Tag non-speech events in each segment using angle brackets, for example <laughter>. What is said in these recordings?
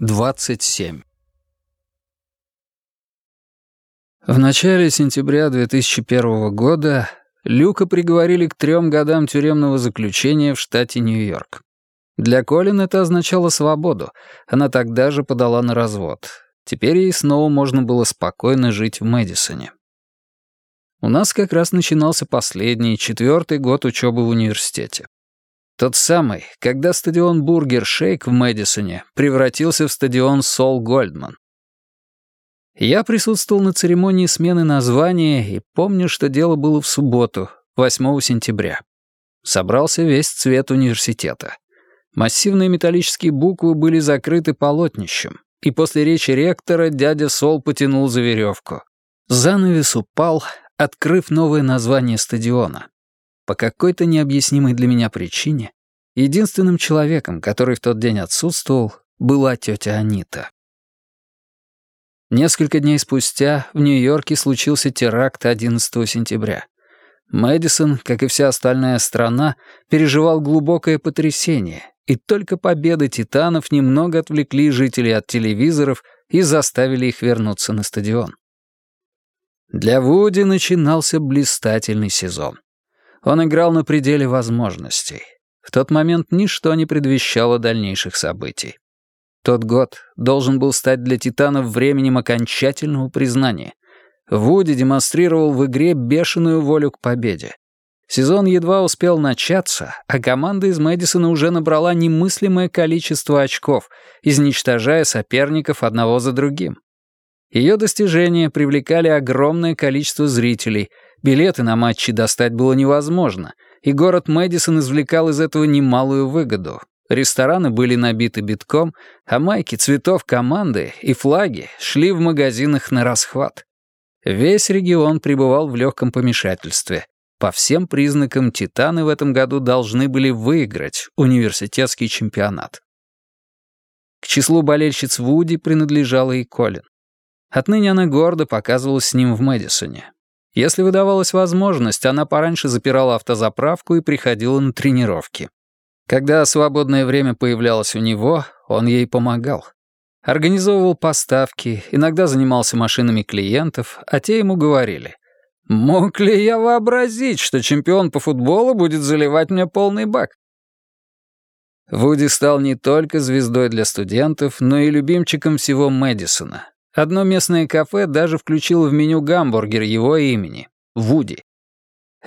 27. В начале сентября 2001 года Люка приговорили к трем годам тюремного заключения в штате Нью-Йорк. Для Колин это означало свободу. Она тогда же подала на развод. Теперь ей снова можно было спокойно жить в Мэдисоне. У нас как раз начинался последний, четвертый год учебы в университете. Тот самый, когда стадион «Бургер Шейк» в Мэдисоне превратился в стадион «Сол Гольдман». Я присутствовал на церемонии смены названия и помню, что дело было в субботу, 8 сентября. Собрался весь цвет университета. Массивные металлические буквы были закрыты полотнищем, и после речи ректора дядя Сол потянул за веревку. Занавес упал, открыв новое название стадиона. По какой-то необъяснимой для меня причине, единственным человеком, который в тот день отсутствовал, была тетя Анита. Несколько дней спустя в Нью-Йорке случился теракт 11 сентября. Мэдисон, как и вся остальная страна, переживал глубокое потрясение, и только победы титанов немного отвлекли жителей от телевизоров и заставили их вернуться на стадион. Для Вуди начинался блистательный сезон. Он играл на пределе возможностей. В тот момент ничто не предвещало дальнейших событий. Тот год должен был стать для «Титанов» временем окончательного признания. Вуди демонстрировал в игре бешеную волю к победе. Сезон едва успел начаться, а команда из Мэдисона уже набрала немыслимое количество очков, изничтожая соперников одного за другим. Ее достижения привлекали огромное количество зрителей — Билеты на матчи достать было невозможно, и город Мэдисон извлекал из этого немалую выгоду. Рестораны были набиты битком, а майки цветов команды и флаги шли в магазинах на расхват. Весь регион пребывал в легком помешательстве. По всем признакам «Титаны» в этом году должны были выиграть университетский чемпионат. К числу болельщиц Вуди принадлежала и Колин. Отныне она гордо показывалась с ним в Мэдисоне. Если выдавалась возможность, она пораньше запирала автозаправку и приходила на тренировки. Когда свободное время появлялось у него, он ей помогал. Организовывал поставки, иногда занимался машинами клиентов, а те ему говорили, «Мог ли я вообразить, что чемпион по футболу будет заливать мне полный бак?» Вуди стал не только звездой для студентов, но и любимчиком всего Мэдисона. Одно местное кафе даже включило в меню гамбургер его имени — Вуди.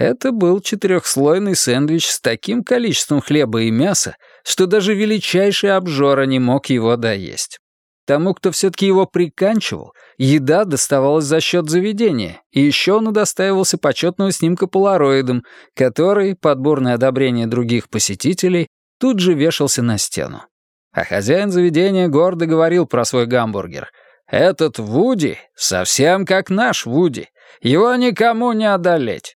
Это был четырехслойный сэндвич с таким количеством хлеба и мяса, что даже величайший обжора не мог его доесть. Тому, кто все-таки его приканчивал, еда доставалась за счет заведения, и еще он удостаивался почетного снимка полароидом, который, подборное одобрение других посетителей, тут же вешался на стену. А хозяин заведения гордо говорил про свой гамбургер — этот Вуди совсем как наш Вуди. Его никому не одолеть.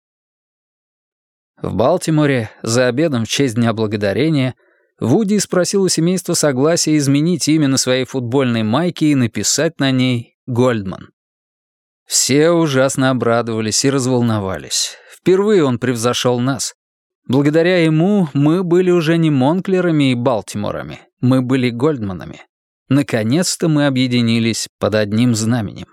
В Балтиморе за обедом в честь Дня Благодарения Вуди спросил у семейства согласия изменить имя на своей футбольной майке и написать на ней «Гольдман». Все ужасно обрадовались и разволновались. Впервые он превзошел нас. Благодаря ему мы были уже не Монклерами и Балтиморами, мы были Гольдманами. Наконец-то мы объединились под одним знаменем.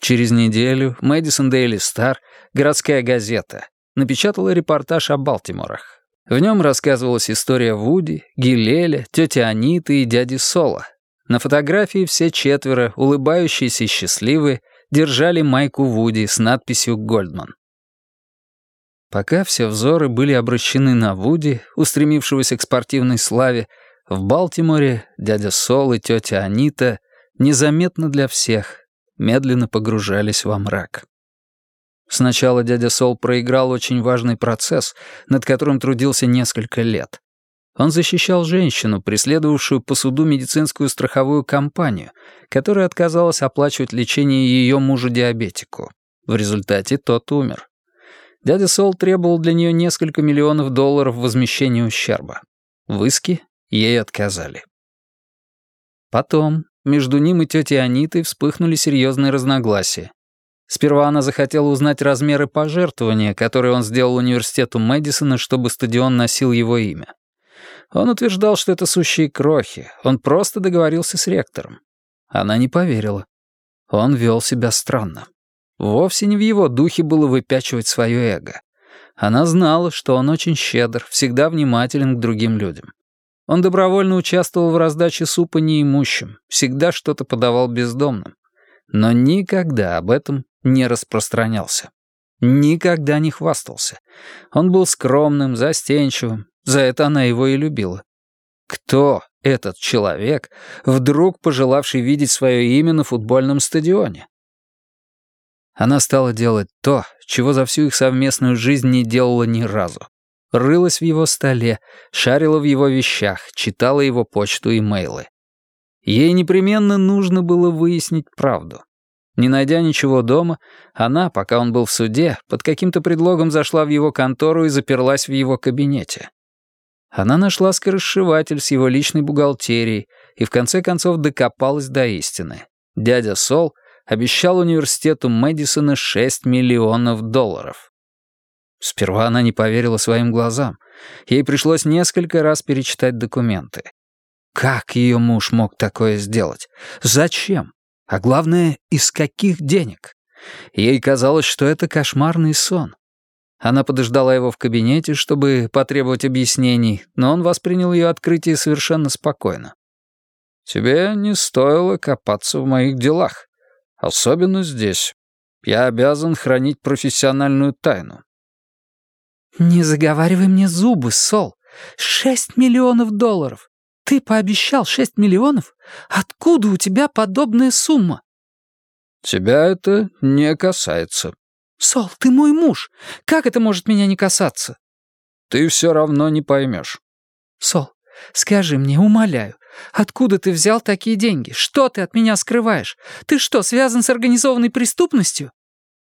Через неделю Мэдисон Дейли Стар, городская газета, напечатала репортаж о Балтиморах. В нем рассказывалась история Вуди, Гилеля, тети Аниты и дяди Сола. На фотографии все четверо, улыбающиеся и счастливые, держали майку Вуди с надписью «Гольдман». Пока все взоры были обращены на Вуди, устремившегося к спортивной славе, в Балтиморе дядя Сол и тетя Анита незаметно для всех медленно погружались во мрак. Сначала дядя Сол проиграл очень важный процесс, над которым трудился несколько лет. Он защищал женщину, преследовавшую по суду медицинскую страховую компанию, которая отказалась оплачивать лечение ее мужу-диабетику. В результате тот умер. Дядя Сол требовал для нее несколько миллионов долларов возмещения ущерба. В иске ей отказали. Потом между ним и тетей Анитой вспыхнули серьезные разногласия. Сперва она захотела узнать размеры пожертвования, которые он сделал университету Мэдисона, чтобы стадион носил его имя. Он утверждал, что это сущие крохи, он просто договорился с ректором. Она не поверила. Он вел себя странно. Вовсе не в его духе было выпячивать свое эго. Она знала, что он очень щедр, всегда внимателен к другим людям. Он добровольно участвовал в раздаче супа неимущим, всегда что-то подавал бездомным. Но никогда об этом не распространялся. Никогда не хвастался. Он был скромным, застенчивым, за это она его и любила. Кто этот человек, вдруг пожелавший видеть свое имя на футбольном стадионе? Она стала делать то, чего за всю их совместную жизнь не делала ни разу. Рылась в его столе, шарила в его вещах, читала его почту и мейлы. Ей непременно нужно было выяснить правду. Не найдя ничего дома, она, пока он был в суде, под каким-то предлогом зашла в его контору и заперлась в его кабинете. Она нашла скоросшиватель с его личной бухгалтерией и в конце концов докопалась до истины. Дядя Сол обещал университету Мэдисона 6 миллионов долларов. Сперва она не поверила своим глазам. Ей пришлось несколько раз перечитать документы. Как ее муж мог такое сделать? Зачем? А главное, из каких денег? Ей казалось, что это кошмарный сон. Она подождала его в кабинете, чтобы потребовать объяснений, но он воспринял ее открытие совершенно спокойно. «Тебе не стоило копаться в моих делах, особенно здесь. Я обязан хранить профессиональную тайну». «Не заговаривай мне зубы, Сол. Шесть миллионов долларов. Ты пообещал шесть миллионов? Откуда у тебя подобная сумма?» «Тебя это не касается», «Сол, ты мой муж. Как это может меня не касаться?» «Ты все равно не поймешь». «Сол, скажи мне, умоляю, откуда ты взял такие деньги? Что ты от меня скрываешь? Ты что, связан с организованной преступностью?»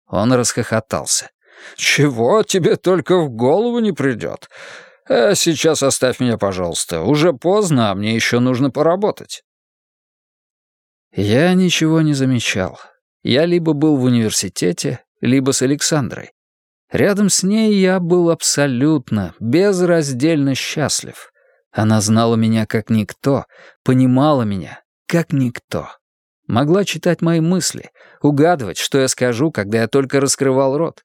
Он расхохотался. «Чего тебе только в голову не придет? А сейчас оставь меня, пожалуйста. Уже поздно, а мне еще нужно поработать». Я ничего не замечал. Я либо был в университете, либо с Александрой. Рядом с ней я был абсолютно, безраздельно счастлив. Она знала меня как никто, понимала меня как никто. Могла читать мои мысли, угадывать, что я скажу, когда я только раскрывал рот.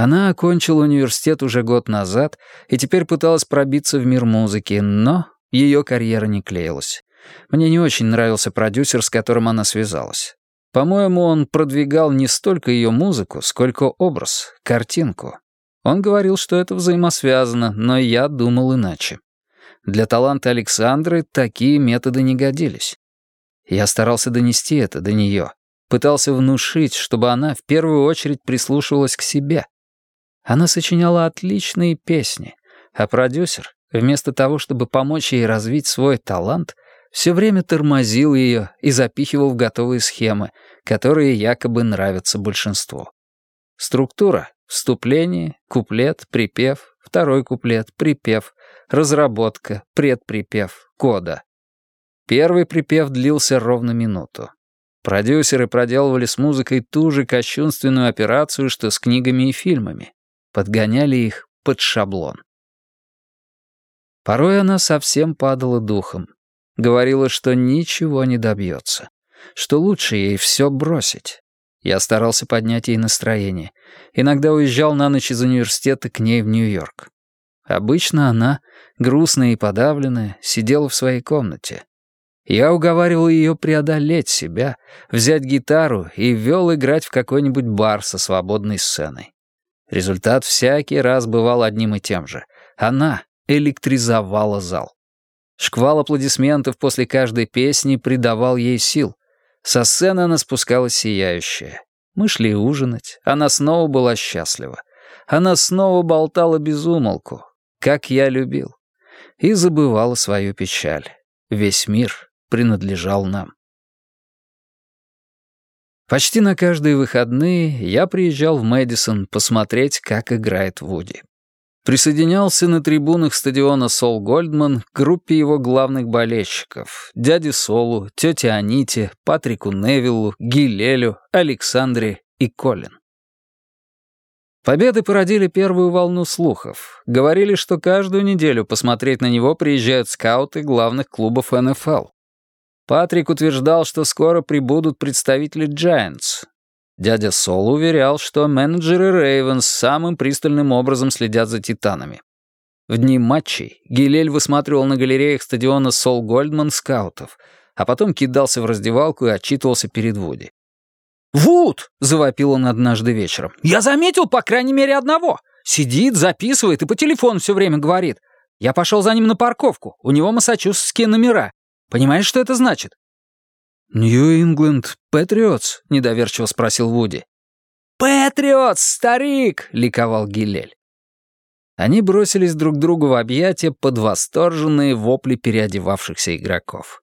Она окончила университет уже год назад и теперь пыталась пробиться в мир музыки, но ее карьера не клеилась. Мне не очень нравился продюсер, с которым она связалась. По-моему, он продвигал не столько ее музыку, сколько образ, картинку. Он говорил, что это взаимосвязано, но я думал иначе. Для таланта Александры такие методы не годились. Я старался донести это до нее, пытался внушить, чтобы она в первую очередь прислушивалась к себе. Она сочиняла отличные песни, а продюсер, вместо того, чтобы помочь ей развить свой талант, все время тормозил ее и запихивал в готовые схемы, которые якобы нравятся большинству. Структура — вступление, куплет, припев, второй куплет, припев, разработка, предприпев, кода. Первый припев длился ровно минуту. Продюсеры проделывали с музыкой ту же кощунственную операцию, что с книгами и фильмами. Подгоняли их под шаблон. Порой она совсем падала духом, Говорила, что ничего не добьется. Что лучше ей все бросить. Я старался поднять ей настроение. Иногда уезжал на ночь из университета к ней в Нью-Йорк. Обычно она, грустная и подавленная, сидела в своей комнате. Я уговаривал ее преодолеть себя, взять гитару и вел играть в какой-нибудь бар со свободной сценой. Результат всякий раз бывал одним и тем же. Она электризовала зал. Шквал аплодисментов после каждой песни придавал ей сил. Со сцены она спускалась сияющая. Мы шли ужинать, она снова была счастлива. Она снова болтала без умолку, как я любил. и забывала свою печаль. Весь мир принадлежал нам. Почти на каждые выходные я приезжал в Мэдисон посмотреть, как играет Вуди. Присоединялся на трибунах стадиона Сол Гольдман к группе его главных болельщиков — дяде Солу, тете Аните, Патрику Невиллу, Гилелю, Александре и Колин. Победы породили первую волну слухов. Говорили, что каждую неделю посмотреть на него приезжают скауты главных клубов НФЛ. Патрик утверждал, что скоро прибудут представители Giants. Дядя Сол уверял, что менеджеры Рейвенс самым пристальным образом следят за Титанами. В дни матчей Гилель высматривал на галереях стадиона Сол Гольдман скаутов, а потом кидался в раздевалку и отчитывался перед Вуди. «Вуд!» — завопил он однажды вечером. «Я заметил, по крайней мере, одного. Сидит, записывает и по телефону все время говорит. Я пошел за ним на парковку. У него массачусетские номера. Понимаешь, что это значит?» «Нью-Ингланд Патриотс?» — недоверчиво спросил Вуди. «Патриотс, старик!» — ликовал Гилель. Они бросились друг другу в объятия под восторженные вопли переодевавшихся игроков.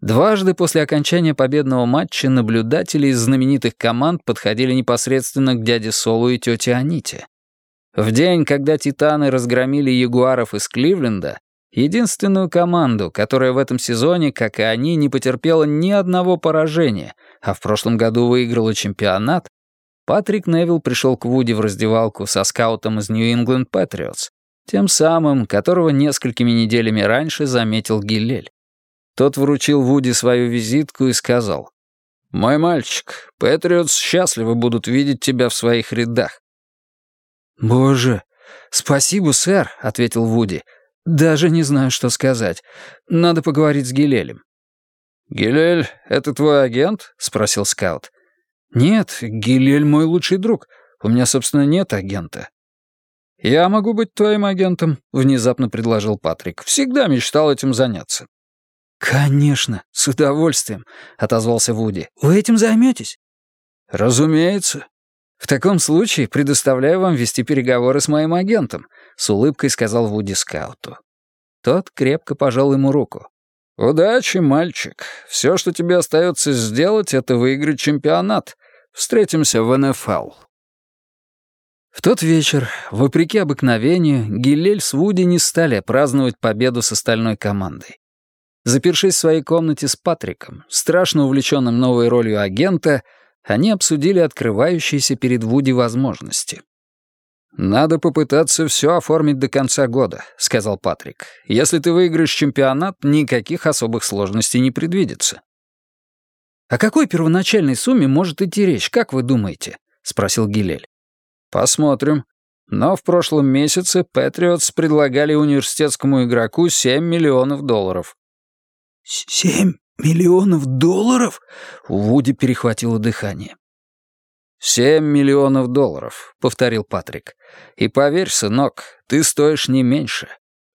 Дважды после окончания победного матча наблюдатели из знаменитых команд подходили непосредственно к дяде Солу и тете Аните. В день, когда «Титаны» разгромили ягуаров из Кливленда, единственную команду, которая в этом сезоне, как и они, не потерпела ни одного поражения, а в прошлом году выиграла чемпионат, Патрик Невилл пришел к Вуди в раздевалку со скаутом из Нью-Ингланд Патриотс, тем самым, которого несколькими неделями раньше заметил Гилель. Тот вручил Вуди свою визитку и сказал, «Мой мальчик, Патриотс счастливы будут видеть тебя в своих рядах». «Боже, спасибо, сэр», — ответил Вуди. «Даже не знаю, что сказать. Надо поговорить с Гилелем». «Гилель — это твой агент?» — спросил скаут. «Нет, Гилель мой лучший друг. У меня, собственно, нет агента». «Я могу быть твоим агентом», — внезапно предложил Патрик. «Всегда мечтал этим заняться». «Конечно, с удовольствием», — отозвался Вуди. «Вы этим займетесь?» «Разумеется. В таком случае предоставляю вам вести переговоры с моим агентом», — с улыбкой сказал Вуди скауту. Тот крепко пожал ему руку. «Удачи, мальчик. Все, что тебе остается сделать, это выиграть чемпионат. Встретимся в НФЛ». В тот вечер, вопреки обыкновению, Гилель с Вуди не стали праздновать победу с остальной командой. Запершись в своей комнате с Патриком, страшно увлеченным новой ролью агента, они обсудили открывающиеся перед Вуди возможности. «Надо попытаться все оформить до конца года», — сказал Патрик. «Если ты выиграешь чемпионат, никаких особых сложностей не предвидится». «О какой первоначальной сумме может идти речь, как вы думаете?» — спросил Гилель. «Посмотрим. Но в прошлом месяце Патриотс предлагали университетскому игроку 7 миллионов долларов. «Семь миллионов долларов?» У Вуди перехватило дыхание. «Семь миллионов долларов», — повторил Патрик. «И поверь, сынок, ты стоишь не меньше.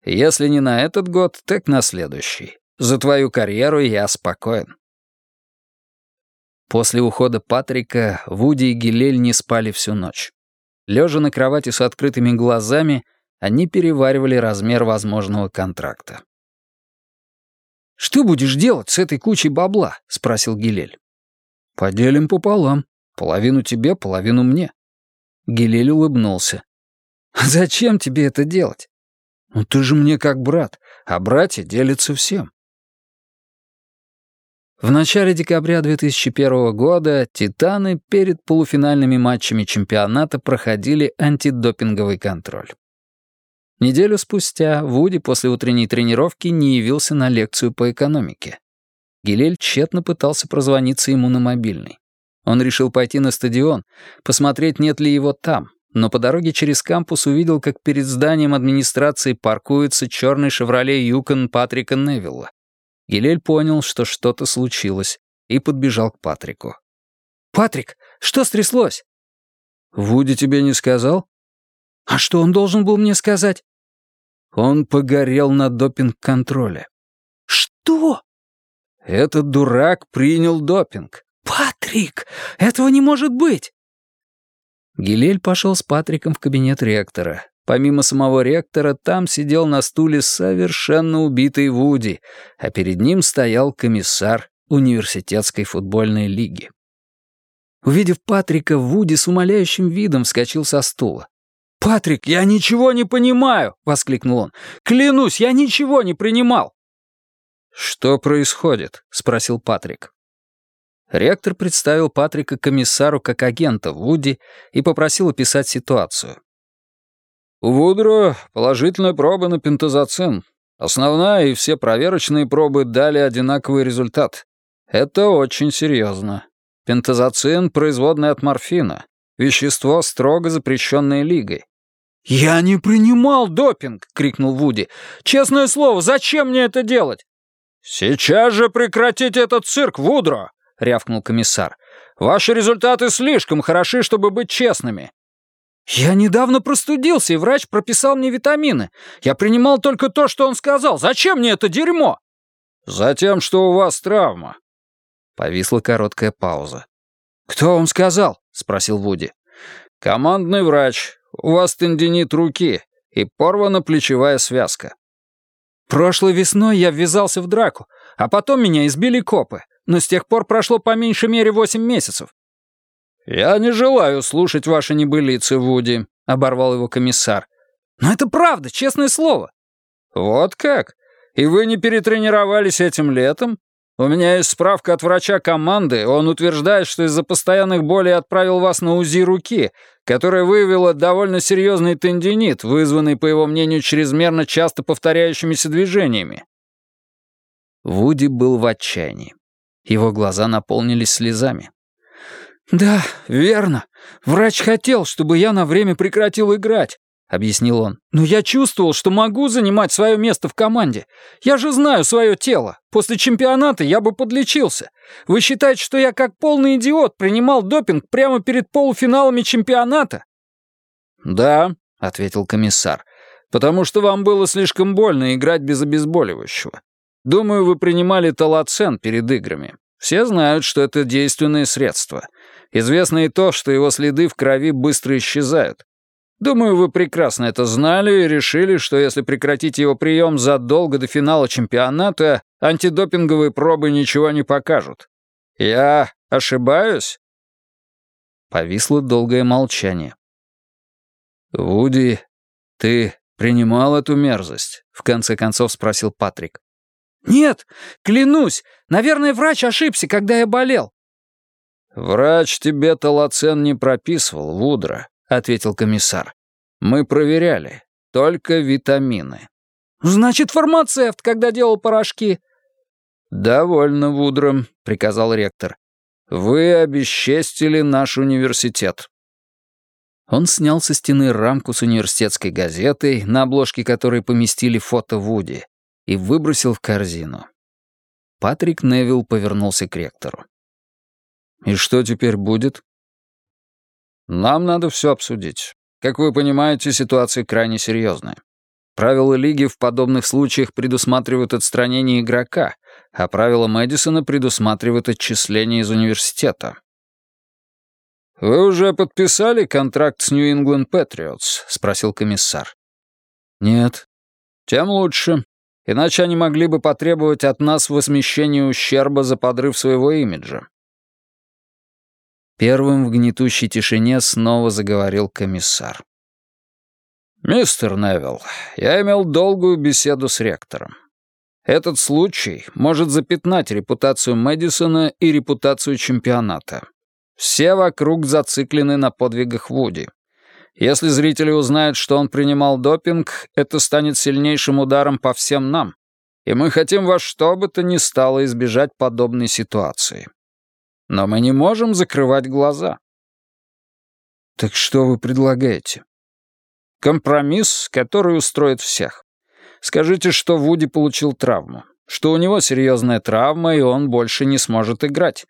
Если не на этот год, так на следующий. За твою карьеру я спокоен». После ухода Патрика Вуди и Гилель не спали всю ночь. Лежа на кровати с открытыми глазами, они переваривали размер возможного контракта. «Что будешь делать с этой кучей бабла?» — спросил Гилель. «Поделим пополам. Половину тебе, половину мне». Гилель улыбнулся. <laughs> «Зачем тебе это делать?» «Ну ты же мне как брат, а братья делятся всем». В начале декабря 2001 года «Титаны» перед полуфинальными матчами чемпионата проходили антидопинговый контроль. Неделю спустя Вуди после утренней тренировки не явился на лекцию по экономике. Гилель тщетно пытался прозвониться ему на мобильный. Он решил пойти на стадион, посмотреть, нет ли его там, но по дороге через кампус увидел, как перед зданием администрации паркуется черный «Шевроле Юкон» Патрика Невилла. Гилель понял, что что-то случилось, и подбежал к Патрику. «Патрик, что стряслось?» «Вуди тебе не сказал?» А что он должен был мне сказать? Он погорел на допинг-контроле. Что? Этот дурак принял допинг. Патрик, этого не может быть. Гилель пошел с Патриком в кабинет ректора. Помимо самого ректора, там сидел на стуле совершенно убитый Вуди, а перед ним стоял комиссар университетской футбольной лиги. Увидев Патрика, Вуди с умоляющим видом вскочил со стула. «Патрик, я ничего не понимаю!» — воскликнул он. «Клянусь, я ничего не принимал!» «Что происходит?» — спросил Патрик. Ректор представил Патрика комиссару как агента Вуди и попросил описать ситуацию. «У Вудро положительная проба на пентазоцин. Основная и все проверочные пробы дали одинаковый результат. Это очень серьезно. Пентазоцин — производный от морфина. Вещество, строго запрещенное лигой. «Я не принимал допинг!» — крикнул Вуди. «Честное слово, зачем мне это делать?» «Сейчас же прекратите этот цирк, Вудро!» — рявкнул комиссар. «Ваши результаты слишком хороши, чтобы быть честными». «Я недавно простудился, и врач прописал мне витамины. Я принимал только то, что он сказал. Зачем мне это дерьмо?» «Затем, что у вас травма». Повисла короткая пауза. «Кто вам сказал?» — спросил Вуди. «Командный врач. У вас тендинит руки и порвана плечевая связка». «Прошлой весной я ввязался в драку, а потом меня избили копы, но с тех пор прошло по меньшей мере восемь месяцев». «Я не желаю слушать ваши небылицы, Вуди», — оборвал его комиссар. «Но это правда, честное слово». «Вот как? И вы не перетренировались этим летом? У меня есть справка от врача команды, он утверждает, что из-за постоянных болей отправил вас на УЗИ руки, которая выявила довольно серьезный тендинит, вызванный, по его мнению, чрезмерно часто повторяющимися движениями». Вуди был в отчаянии. Его глаза наполнились слезами. «Да, верно. Врач хотел, чтобы я на время прекратил играть. — объяснил он. «Но я чувствовал, что могу занимать свое место в команде. Я же знаю свое тело. После чемпионата я бы подлечился. Вы считаете, что я как полный идиот принимал допинг прямо перед полуфиналами чемпионата?» «Да», — ответил комиссар, «потому что вам было слишком больно играть без обезболивающего. Думаю, вы принимали талоцен перед играми. Все знают, что это действенное средство. Известно и то, что его следы в крови быстро исчезают. Думаю, вы прекрасно это знали и решили, что если прекратить его прием задолго до финала чемпионата, антидопинговые пробы ничего не покажут. Я ошибаюсь?» Повисло долгое молчание. «Вуди, ты принимал эту мерзость?» — в конце концов спросил Патрик. «Нет, клянусь, наверное, врач ошибся, когда я болел». «Врач тебе толоцен не прописывал, Вудра. — ответил комиссар. «Мы проверяли. Только витамины». «Значит, фармацевт, когда делал порошки». «Довольно, Вудром», — приказал ректор. «Вы обесчестили наш университет». Он снял со стены рамку с университетской газетой, на обложке которой поместили фото Вуди, и выбросил в корзину. Патрик Невилл повернулся к ректору. «И что теперь будет?» Нам надо все обсудить. Как вы понимаете, ситуация крайне серьезная. Правила лиги в подобных случаях предусматривают отстранение игрока, а правила Мэдисона предусматривают отчисление из университета. «Вы уже подписали контракт с New England Patriots?» — спросил комиссар. «Нет». «Тем лучше. Иначе они могли бы потребовать от нас возмещения ущерба за подрыв своего имиджа. Первым в гнетущей тишине снова заговорил комиссар. «Мистер Невилл, я имел долгую беседу с ректором. Этот случай может запятнать репутацию Мэдисона и репутацию чемпионата. Все вокруг зациклены на подвигах Вуди. Если зрители узнают, что он принимал допинг, это станет сильнейшим ударом по всем нам, и мы хотим во что бы то ни стало избежать подобной ситуации. Но мы не можем закрывать глаза. Так что вы предлагаете? Компромисс, который устроит всех. Скажите, что Вуди получил травму, что у него серьезная травма, и он больше не сможет играть.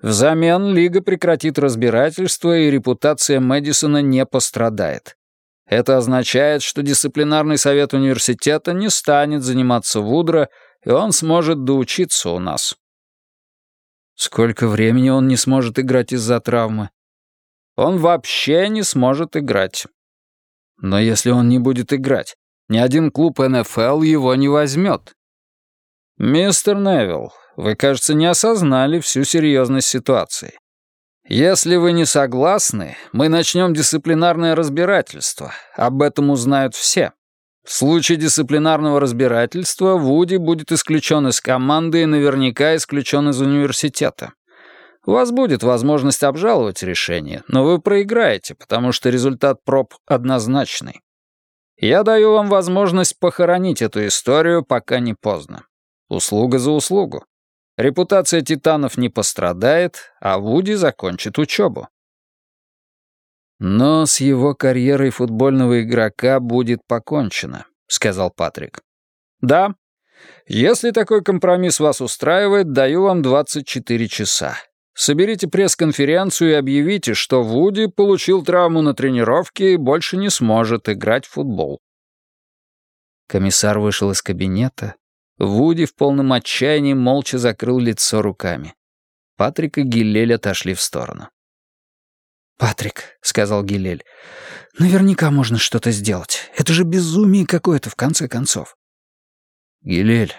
Взамен Лига прекратит разбирательство, и репутация Мэдисона не пострадает. Это означает, что дисциплинарный совет университета не станет заниматься Вудро, и он сможет доучиться у нас. Сколько времени он не сможет играть из-за травмы? Он вообще не сможет играть. Но если он не будет играть, ни один клуб НФЛ его не возьмет. Мистер Невилл, вы, кажется, не осознали всю серьезность ситуации. Если вы не согласны, мы начнем дисциплинарное разбирательство. Об этом узнают все. В случае дисциплинарного разбирательства Вуди будет исключен из команды и наверняка исключен из университета. У вас будет возможность обжаловать решение, но вы проиграете, потому что результат проб однозначный. Я даю вам возможность похоронить эту историю, пока не поздно. Услуга за услугу. Репутация титанов не пострадает, а Вуди закончит учебу. «Но с его карьерой футбольного игрока будет покончено», — сказал Патрик. «Да. Если такой компромисс вас устраивает, даю вам 24 часа. Соберите пресс-конференцию и объявите, что Вуди получил травму на тренировке и больше не сможет играть в футбол». Комиссар вышел из кабинета, Вуди в полном отчаянии молча закрыл лицо руками. Патрик и Гилель отошли в сторону. «Патрик», — сказал Гилель, — «наверняка можно что-то сделать. Это же безумие какое-то, в конце концов». «Гилель,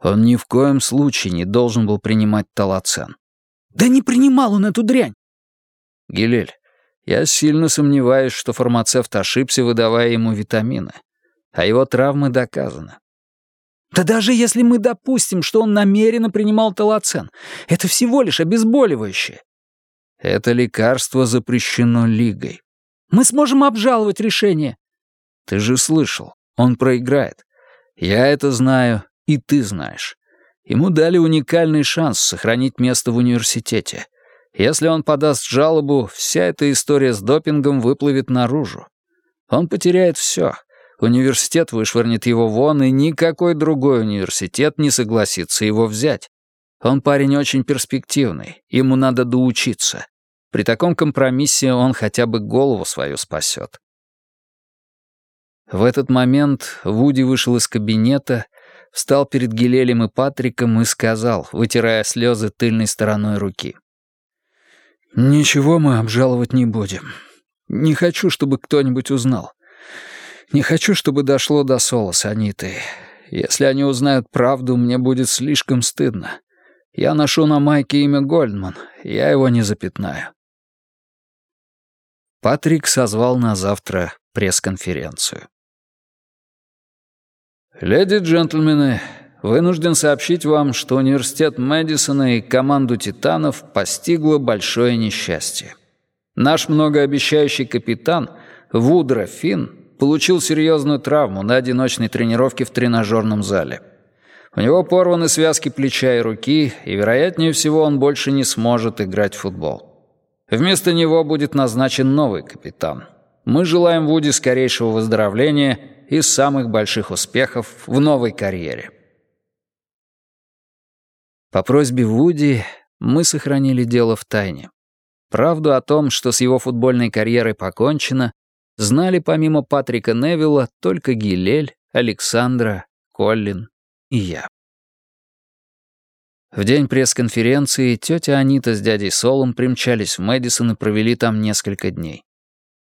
он ни в коем случае не должен был принимать талацен». «Да не принимал он эту дрянь!» «Гилель, я сильно сомневаюсь, что фармацевт ошибся, выдавая ему витамины. А его травмы доказаны. Да даже если мы допустим, что он намеренно принимал талоцен, это всего лишь обезболивающее. Это лекарство запрещено Лигой. Мы сможем обжаловать решение. Ты же слышал, он проиграет. Я это знаю, и ты знаешь. Ему дали уникальный шанс сохранить место в университете. Если он подаст жалобу, вся эта история с допингом выплывет наружу. Он потеряет все Университет вышвырнет его вон, и никакой другой университет не согласится его взять. Он парень очень перспективный, ему надо доучиться. При таком компромиссе он хотя бы голову свою спасет. В этот момент Вуди вышел из кабинета, встал перед Гилелем и Патриком и сказал, вытирая слезы тыльной стороной руки. «Ничего мы обжаловать не будем. Не хочу, чтобы кто-нибудь узнал. Не хочу, чтобы дошло до Соло с Анитой. Если они узнают правду, мне будет слишком стыдно. Я ношу на майке имя Гольдман, я его не запятнаю. Патрик созвал на завтра пресс-конференцию. «Леди и джентльмены, вынужден сообщить вам, что университет Мэдисона и команду «Титанов» постигло большое несчастье. Наш многообещающий капитан Вудро Финн получил серьезную травму на одиночной тренировке в тренажерном зале. У него порваны связки плеча и руки, и, вероятнее всего, он больше не сможет играть в футбол. Вместо него будет назначен новый капитан. Мы желаем Вуди скорейшего выздоровления и самых больших успехов в новой карьере. По просьбе Вуди мы сохранили дело в тайне. Правду о том, что с его футбольной карьерой покончено, знали помимо Патрика Невилла только Гилель, Александра, Коллин и я. В день пресс-конференции тетя Анита с дядей Солом примчались в Мэдисон и провели там несколько дней.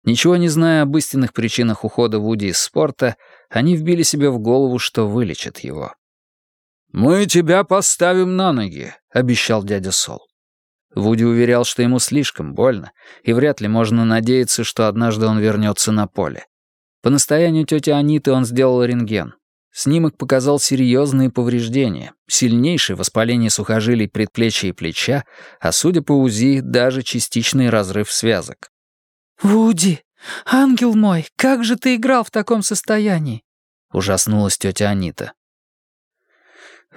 Ничего не зная об истинных причинах ухода Вуди из спорта, они вбили себе в голову, что вылечат его. «Мы тебя поставим на ноги», — обещал дядя Сол. Вуди уверял, что ему слишком больно, и вряд ли можно надеяться, что однажды он вернется на поле. По настоянию тети Аниты он сделал рентген. Снимок показал серьезные повреждения, сильнейшее воспаление сухожилий предплечья и плеча, а судя по УЗИ, даже частичный разрыв связок. «Вуди, ангел мой, как же ты играл в таком состоянии?» — ужаснулась тетя Анита.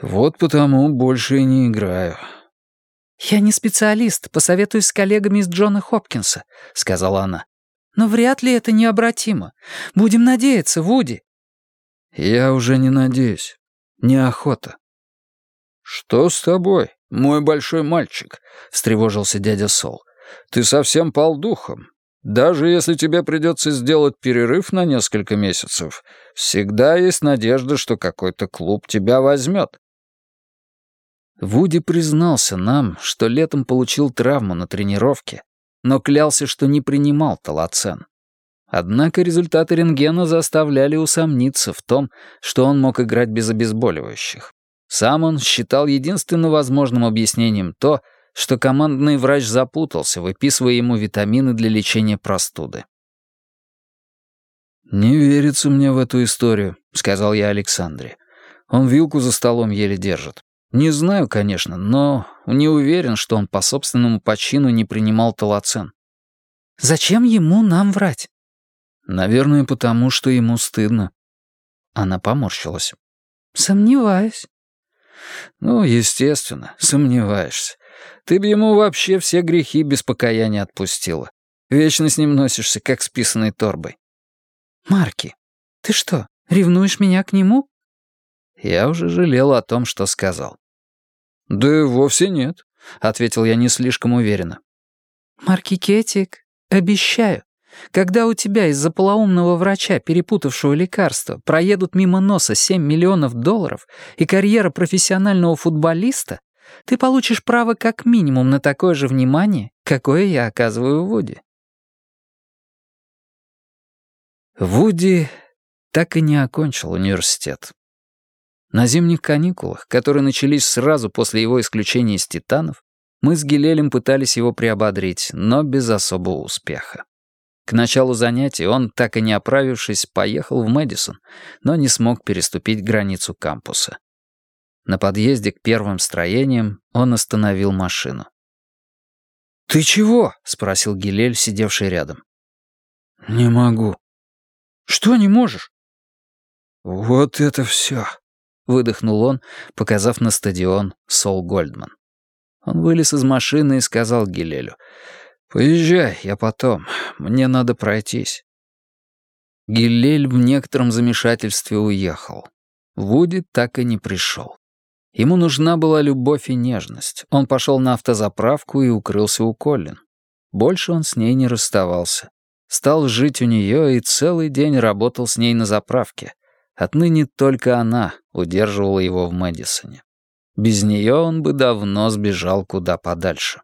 «Вот потому больше и не играю», «Я не специалист, посоветуюсь с коллегами из Джона Хопкинса», — сказала она. «Но вряд ли это необратимо. Будем надеяться, Вуди». «Я уже не надеюсь. Неохота». «Что с тобой, мой большой мальчик?» — встревожился дядя Сол. «Ты совсем пал духом. Даже если тебе придется сделать перерыв на несколько месяцев, всегда есть надежда, что какой-то клуб тебя возьмет. Вуди признался нам, что летом получил травму на тренировке, но клялся, что не принимал талоцен. Однако результаты рентгена заставляли усомниться в том, что он мог играть без обезболивающих. Сам он считал единственно возможным объяснением то, что командный врач запутался, выписывая ему витамины для лечения простуды. «Не верится мне в эту историю», — сказал я Александре. «Он вилку за столом еле держит. Не знаю, конечно, но не уверен, что он по собственному почину не принимал толоцен». «Зачем ему нам врать?» «Наверное, потому что ему стыдно». Она поморщилась. «Сомневаюсь». «Ну, естественно, сомневаешься. Ты бы ему вообще все грехи без покаяния отпустила. Вечно с ним носишься, как с писаной торбой». «Марки, ты что, ревнуешь меня к нему?» Я уже жалел о том, что сказал. «Да вовсе нет», — ответил я не слишком уверенно. «Марки Кетик, обещаю, когда у тебя из-за полоумного врача, перепутавшего лекарства, проедут мимо носа 7 миллионов долларов и карьера профессионального футболиста, ты получишь право как минимум на такое же внимание, какое я оказываю Вуди». Вуди так и не окончил университет. На зимних каникулах, которые начались сразу после его исключения из «Титанов», мы с Гилелем пытались его приободрить, но без особого успеха. К началу занятий он, так и не оправившись, поехал в Мэдисон, но не смог переступить границу кампуса. На подъезде к первым строениям он остановил машину. «Ты чего?» — спросил Гилель, сидевший рядом. «Не могу». «Что не можешь?» «Вот это все», — выдохнул он, показав на стадион Сол Гольдман. Он вылез из машины и сказал Гилелю, «Поезжай, я потом. Мне надо пройтись». Гилель в некотором замешательстве уехал. Вуди так и не пришел. Ему нужна была любовь и нежность. Он пошел на автозаправку и укрылся у Коллин. Больше он с ней не расставался. Стал жить у нее и целый день работал с ней на заправке. Отныне только она удерживала его в Мэдисоне. Без нее он бы давно сбежал куда подальше.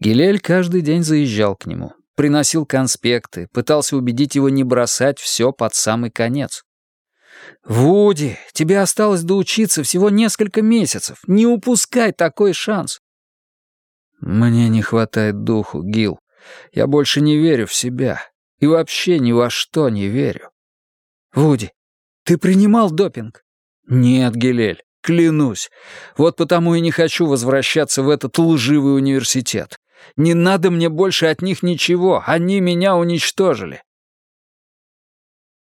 Гилель каждый день заезжал к нему, приносил конспекты, пытался убедить его не бросать все под самый конец. «Вуди, тебе осталось доучиться всего несколько месяцев. Не упускай такой шанс». «Мне не хватает духу, Гил. Я больше не верю в себя. И вообще ни во что не верю». «Вуди, ты принимал допинг?» «Нет, Гилель. Клянусь. Вот потому и не хочу возвращаться в этот лживый университет. Не надо мне больше от них ничего. Они меня уничтожили.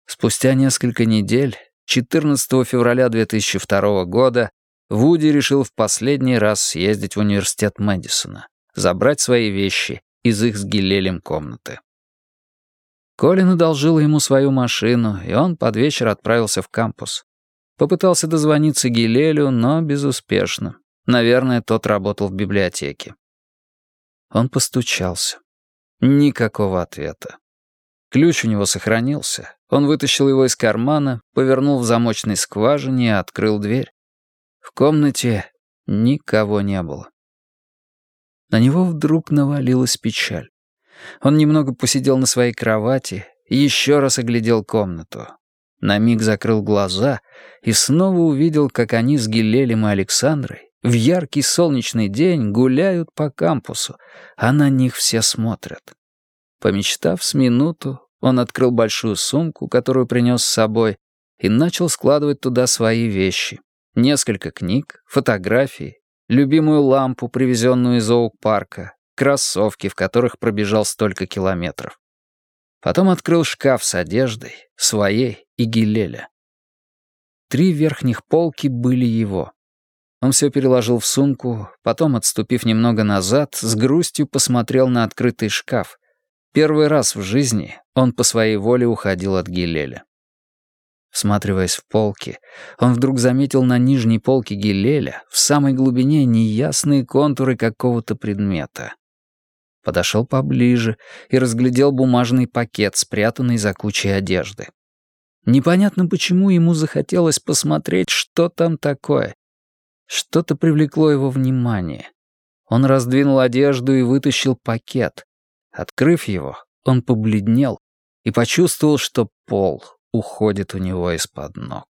Спустя несколько недель, 14 февраля 2002 года, Вуди решил в последний раз съездить в университет Мэдисона, забрать свои вещи из их с Гилелем комнаты. Колин одолжил ему свою машину, и он под вечер отправился в кампус. Попытался дозвониться Гилелю, но безуспешно. Наверное, тот работал в библиотеке. Он постучался. Никакого ответа. Ключ у него сохранился. Он вытащил его из кармана, повернул в замочной скважине и открыл дверь. В комнате никого не было. На него вдруг навалилась печаль. Он немного посидел на своей кровати и еще раз оглядел комнату. На миг закрыл глаза и снова увидел, как они с Гилелем и Александрой в яркий солнечный день гуляют по кампусу, а на них все смотрят. Помечтав с минуту, он открыл большую сумку, которую принес с собой, и начал складывать туда свои вещи. Несколько книг, фотографии, любимую лампу, привезенную из Оук-парка, кроссовки, в которых пробежал столько километров. Потом открыл шкаф с одеждой, своей и Гилеля. Три верхних полки были его. Он все переложил в сумку, потом, отступив немного назад, с грустью посмотрел на открытый шкаф. Первый раз в жизни он по своей воле уходил от Гилеля. Всматриваясь в полки, он вдруг заметил на нижней полке Гилеля в самой глубине неясные контуры какого-то предмета. Подошел поближе и разглядел бумажный пакет, спрятанный за кучей одежды. Непонятно, почему ему захотелось посмотреть, что там такое. Что-то привлекло его внимание. Он раздвинул одежду и вытащил пакет. Открыв его, он побледнел и почувствовал, что пол уходит у него из-под ног.